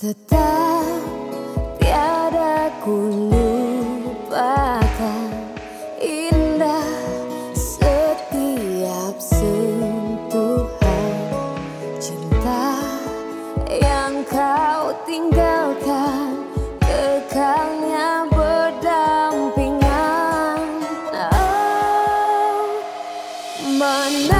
Tetap tiada ku lupakan Indah setiap sentuhan Cinta yang kau tinggalkan Kekalnya berdampingan. Oh, Mana